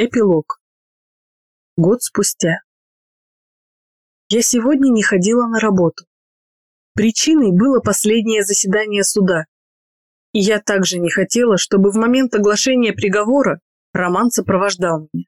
Эпилог. Год спустя. Я сегодня не ходила на работу. Причиной было последнее заседание суда. И я также не хотела, чтобы в момент оглашения приговора Роман сопровождал меня.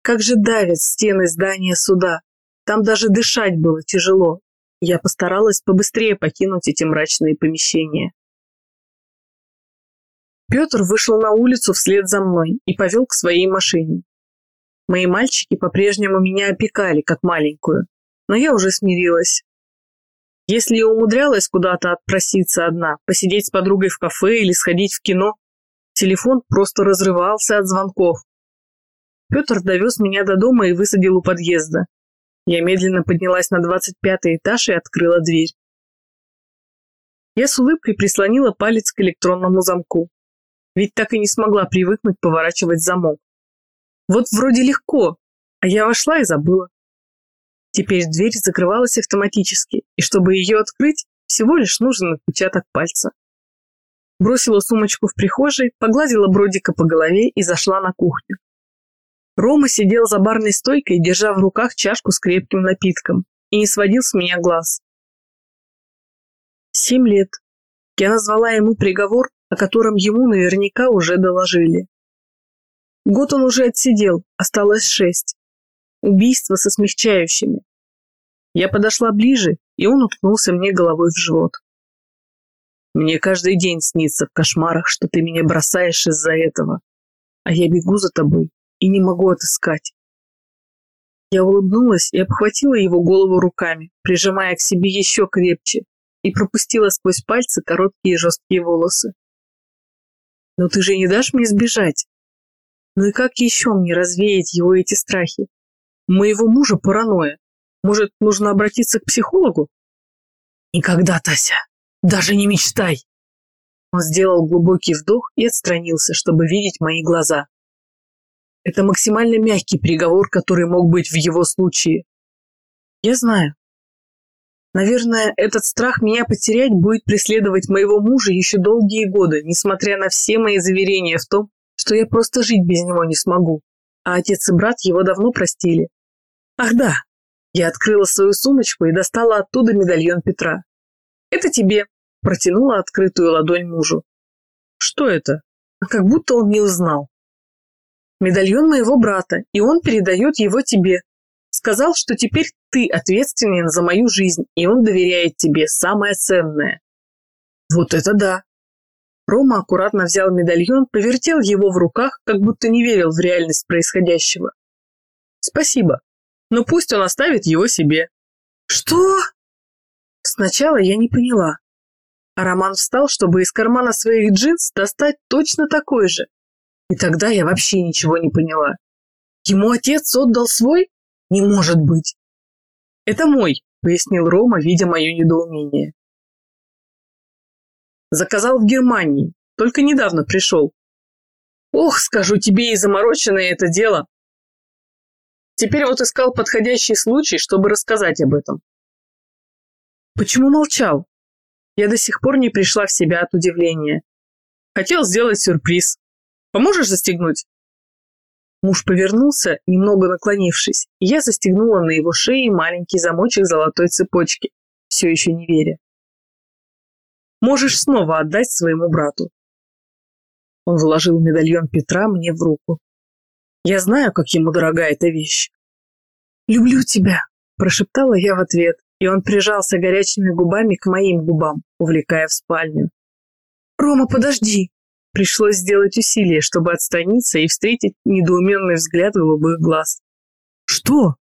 Как же давят стены здания суда. Там даже дышать было тяжело. Я постаралась побыстрее покинуть эти мрачные помещения. Петр вышел на улицу вслед за мной и повел к своей машине. Мои мальчики по-прежнему меня опекали, как маленькую, но я уже смирилась. Если я умудрялась куда-то отпроситься одна, посидеть с подругой в кафе или сходить в кино, телефон просто разрывался от звонков. Петр довез меня до дома и высадил у подъезда. Я медленно поднялась на 25 этаж и открыла дверь. Я с улыбкой прислонила палец к электронному замку. Ведь так и не смогла привыкнуть поворачивать замок. Вот вроде легко, а я вошла и забыла. Теперь дверь закрывалась автоматически, и чтобы ее открыть, всего лишь нужен отпечаток пальца. Бросила сумочку в прихожей, погладила Бродика по голове и зашла на кухню. Рома сидел за барной стойкой, держа в руках чашку с крепким напитком, и не сводил с меня глаз. Семь лет. Я назвала ему приговор, о котором ему наверняка уже доложили. Год он уже отсидел, осталось шесть. Убийство со смягчающими. Я подошла ближе, и он уткнулся мне головой в живот. Мне каждый день снится в кошмарах, что ты меня бросаешь из-за этого, а я бегу за тобой и не могу отыскать. Я улыбнулась и обхватила его голову руками, прижимая к себе еще крепче, и пропустила сквозь пальцы короткие жесткие волосы. Но ты же не дашь мне сбежать? Ну и как еще мне развеять его эти страхи? Моего мужа паранойя. Может, нужно обратиться к психологу? Никогда, Тася. Даже не мечтай. Он сделал глубокий вдох и отстранился, чтобы видеть мои глаза. Это максимально мягкий приговор, который мог быть в его случае. Я знаю. Наверное, этот страх меня потерять будет преследовать моего мужа еще долгие годы, несмотря на все мои заверения в том, что я просто жить без него не смогу. А отец и брат его давно простили. Ах да, я открыла свою сумочку и достала оттуда медальон Петра. «Это тебе», – протянула открытую ладонь мужу. «Что это?» А как будто он не узнал. «Медальон моего брата, и он передает его тебе. Сказал, что теперь ты ответственен за мою жизнь, и он доверяет тебе самое ценное. Вот это да. Рома аккуратно взял медальон, повертел его в руках, как будто не верил в реальность происходящего. Спасибо, но пусть он оставит его себе. Что? Сначала я не поняла. А Роман встал, чтобы из кармана своих джинс достать точно такой же. И тогда я вообще ничего не поняла. Ему отец отдал свой? Не может быть. Это мой, пояснил Рома, видя мое недоумение. Заказал в Германии, только недавно пришел. Ох, скажу тебе и замороченное это дело. Теперь вот искал подходящий случай, чтобы рассказать об этом. Почему молчал? Я до сих пор не пришла в себя от удивления. Хотел сделать сюрприз. Поможешь застегнуть? Муж повернулся, немного наклонившись, и я застегнула на его шее маленький замочек золотой цепочки, все еще не веря. «Можешь снова отдать своему брату». Он вложил медальон Петра мне в руку. Я знаю, как ему дорога эта вещь. «Люблю тебя», – прошептала я в ответ, и он прижался горячими губами к моим губам, увлекая в спальню. «Рома, подожди!» Пришлось сделать усилие, чтобы отстраниться и встретить недоуменный взгляд голубых глаз. «Что?»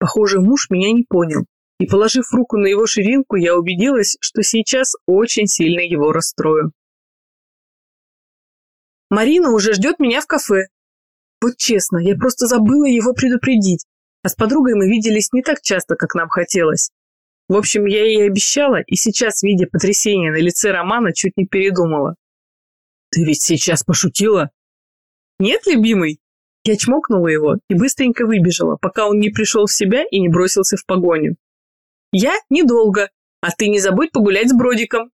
Похоже, муж меня не понял, и, положив руку на его ширинку, я убедилась, что сейчас очень сильно его расстрою. «Марина уже ждет меня в кафе», вот честно, я просто забыла его предупредить, а с подругой мы виделись не так часто, как нам хотелось. В общем, я ей обещала, и сейчас, видя потрясение на лице Романа, чуть не передумала. «Ты ведь сейчас пошутила?» «Нет, любимый?» Я чмокнула его и быстренько выбежала, пока он не пришел в себя и не бросился в погоню. «Я недолго, а ты не забудь погулять с Бродиком».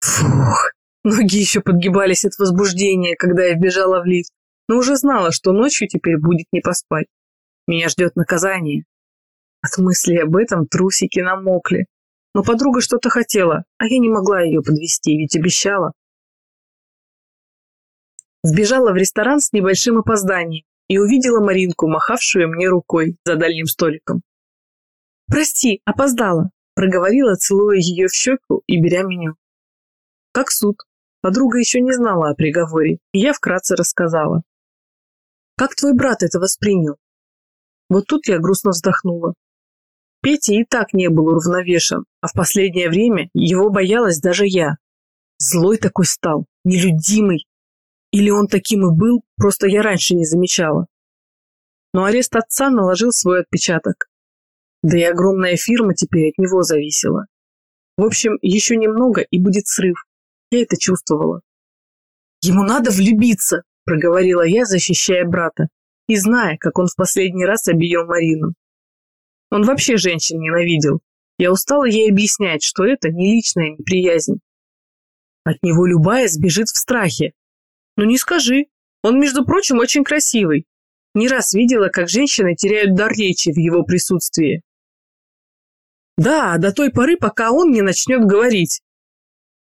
Фух, ноги еще подгибались от возбуждения, когда я вбежала в лифт. но уже знала, что ночью теперь будет не поспать. Меня ждет наказание. От мысли об этом трусики намокли. Но подруга что-то хотела, а я не могла ее подвести, ведь обещала. Сбежала в ресторан с небольшим опозданием и увидела Маринку, махавшую мне рукой за дальним столиком. «Прости, опоздала», – проговорила, целуя ее в щеку и беря меню. Как суд. Подруга еще не знала о приговоре, и я вкратце рассказала. «Как твой брат это воспринял?» Вот тут я грустно вздохнула. Петя и так не был уравновешен, а в последнее время его боялась даже я. Злой такой стал, нелюдимый, или он таким и был, просто я раньше не замечала. Но арест отца наложил свой отпечаток. Да и огромная фирма теперь от него зависела. В общем, еще немного и будет срыв. Я это чувствовала. «Ему надо влюбиться!» – проговорила я, защищая брата, и зная, как он в последний раз обидел Марину. Он вообще женщин ненавидел. Я устала ей объяснять, что это не личная неприязнь. От него любая сбежит в страхе, ну не скажи. Он, между прочим, очень красивый. Не раз видела, как женщины теряют дар речи в его присутствии. Да, до той поры, пока он не начнет говорить.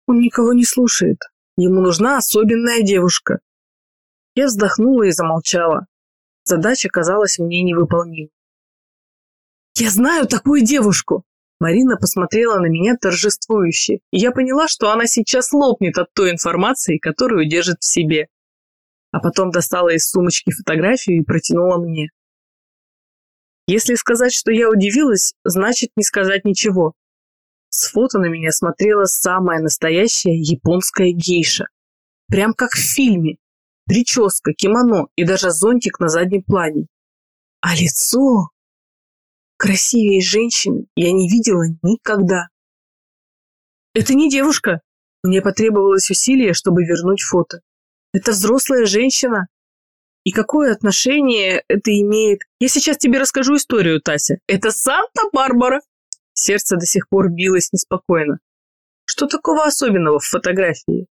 Он никого не слушает. Ему нужна особенная девушка. Я вздохнула и замолчала. Задача казалась мне невыполнимой. «Я знаю такую девушку!» Марина посмотрела на меня торжествующе, и я поняла, что она сейчас лопнет от той информации, которую держит в себе. А потом достала из сумочки фотографию и протянула мне. Если сказать, что я удивилась, значит не сказать ничего. С фото на меня смотрела самая настоящая японская гейша. Прям как в фильме. Прическа, кимоно и даже зонтик на заднем плане. А лицо... Красивее женщины я не видела никогда. Это не девушка. Мне потребовалось усилие, чтобы вернуть фото. Это взрослая женщина. И какое отношение это имеет? Я сейчас тебе расскажу историю, Тася. Это Санта-Барбара. Сердце до сих пор билось неспокойно. Что такого особенного в фотографии?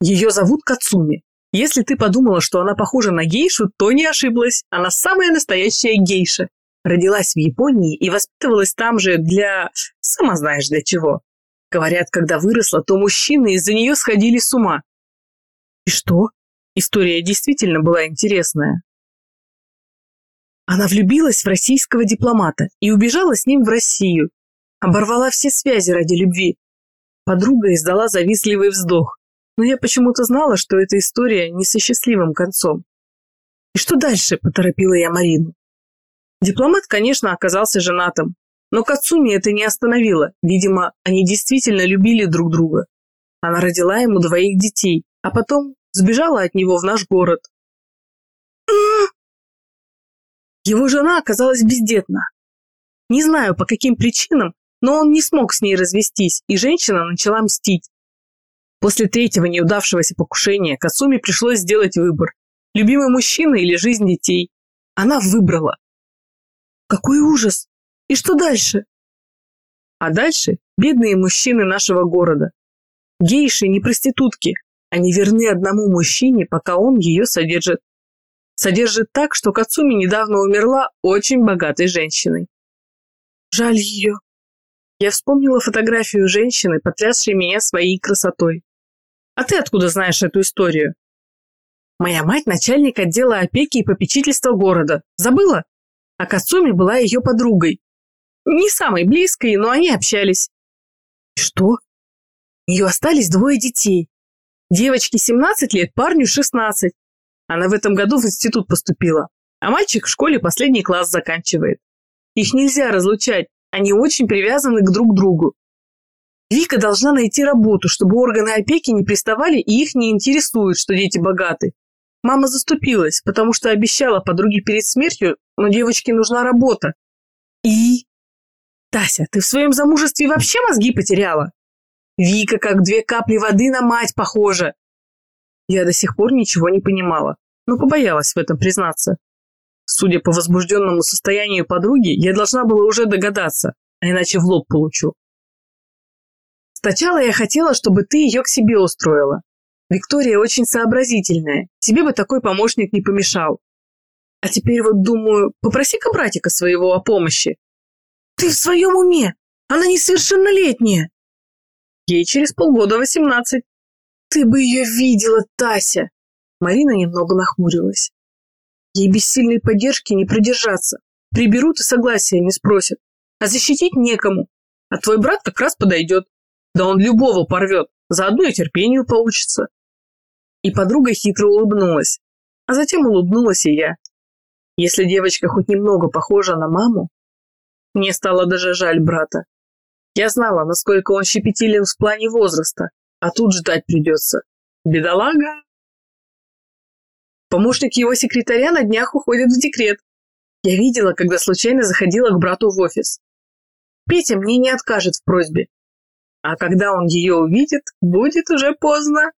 Ее зовут Кацуми. Если ты подумала, что она похожа на гейшу, то не ошиблась. Она самая настоящая гейша родилась в Японии и воспитывалась там же для... сама знаешь для чего. Говорят, когда выросла, то мужчины из-за нее сходили с ума. И что? История действительно была интересная. Она влюбилась в российского дипломата и убежала с ним в Россию. Оборвала все связи ради любви. Подруга издала завистливый вздох, но я почему-то знала, что эта история не со счастливым концом. «И что дальше?» – поторопила я Марину. Дипломат, конечно, оказался женатым, но Кацуми это не остановило. Видимо, они действительно любили друг друга. Она родила ему двоих детей, а потом сбежала от него в наш город. Его жена оказалась бездетна. Не знаю, по каким причинам, но он не смог с ней развестись, и женщина начала мстить. После третьего неудавшегося покушения Кацуми пришлось сделать выбор. Любимый мужчина или жизнь детей. Она выбрала. Какой ужас! И что дальше? А дальше бедные мужчины нашего города. Гейши не проститутки. Они верны одному мужчине, пока он ее содержит. Содержит так, что Кацуми недавно умерла очень богатой женщиной. Жаль ее. Я вспомнила фотографию женщины, потрясшей меня своей красотой. А ты откуда знаешь эту историю? Моя мать – начальник отдела опеки и попечительства города. Забыла? А Кацуми была ее подругой. Не самой близкой, но они общались. Что? У нее остались двое детей. Девочке 17 лет, парню 16. Она в этом году в институт поступила, а мальчик в школе последний класс заканчивает. Их нельзя разлучать, они очень привязаны к друг другу. Вика должна найти работу, чтобы органы опеки не приставали и их не интересует, что дети богаты. Мама заступилась, потому что обещала подруге перед смертью, но девочке нужна работа. И? Тася, ты в своем замужестве вообще мозги потеряла? Вика как две капли воды на мать похожа. Я до сих пор ничего не понимала, но побоялась в этом признаться. Судя по возбужденному состоянию подруги, я должна была уже догадаться, а иначе в лоб получу. Сначала я хотела, чтобы ты ее к себе устроила. Виктория очень сообразительная. Тебе бы такой помощник не помешал. А теперь вот думаю, попроси-ка братика своего о помощи. Ты в своем уме? Она несовершеннолетняя. Ей через полгода восемнадцать. Ты бы ее видела, Тася. Марина немного нахмурилась. Ей без сильной поддержки не продержаться. Приберут и согласия не спросят. А защитить некому. А твой брат как раз подойдет. Да он любого порвет. Заодно и терпению получится. И подруга хитро улыбнулась. А затем улыбнулась и я. Если девочка хоть немного похожа на маму, мне стало даже жаль брата. Я знала, насколько он щепетилен в плане возраста, а тут ждать придется. Бедолага! Помощник его секретаря на днях уходит в декрет. Я видела, когда случайно заходила к брату в офис. Петя мне не откажет в просьбе. А когда он ее увидит, будет уже поздно.